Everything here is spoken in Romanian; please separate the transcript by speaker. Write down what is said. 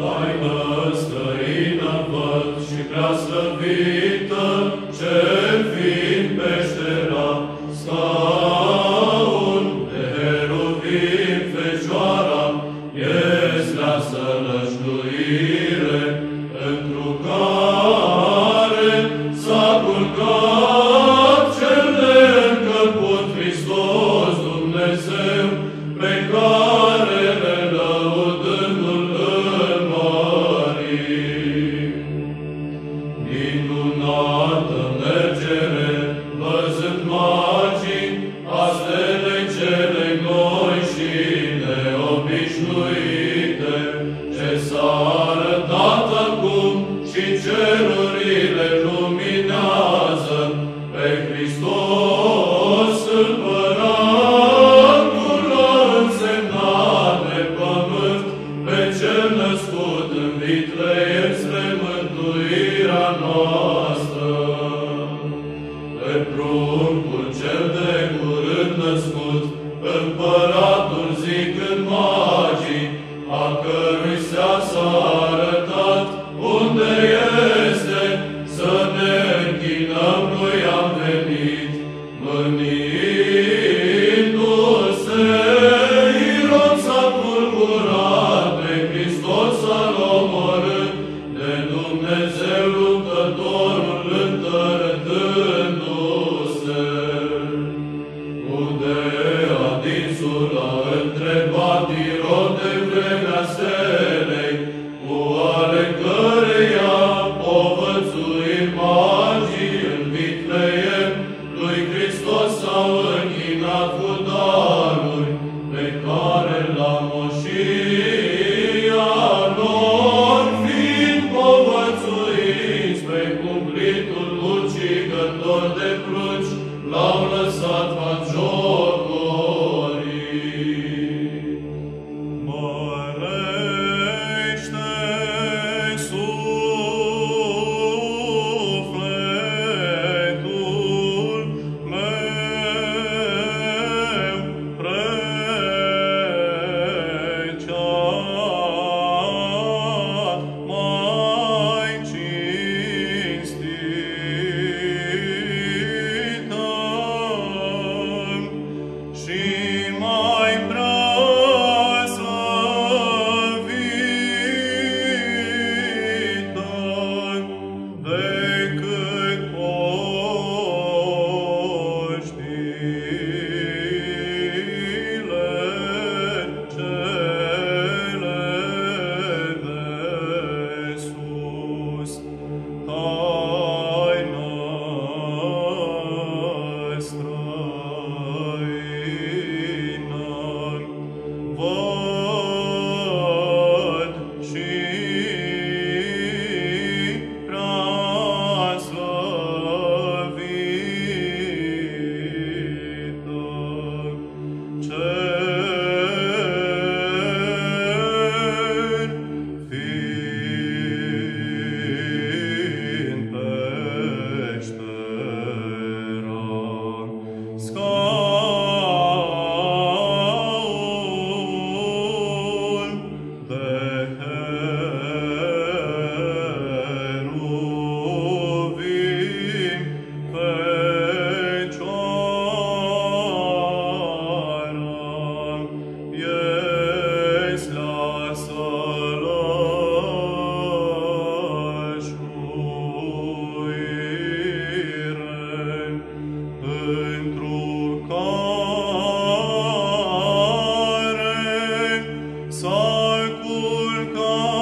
Speaker 1: Ai năstărită văd și prea slăvită, ce fiind peștera, scaun de heruvim Fecioara, ești la sălășluire, într-o care s-a cel de încăput Hristos Dumnezeu, pe Lord. Sula întrebat nuestro God.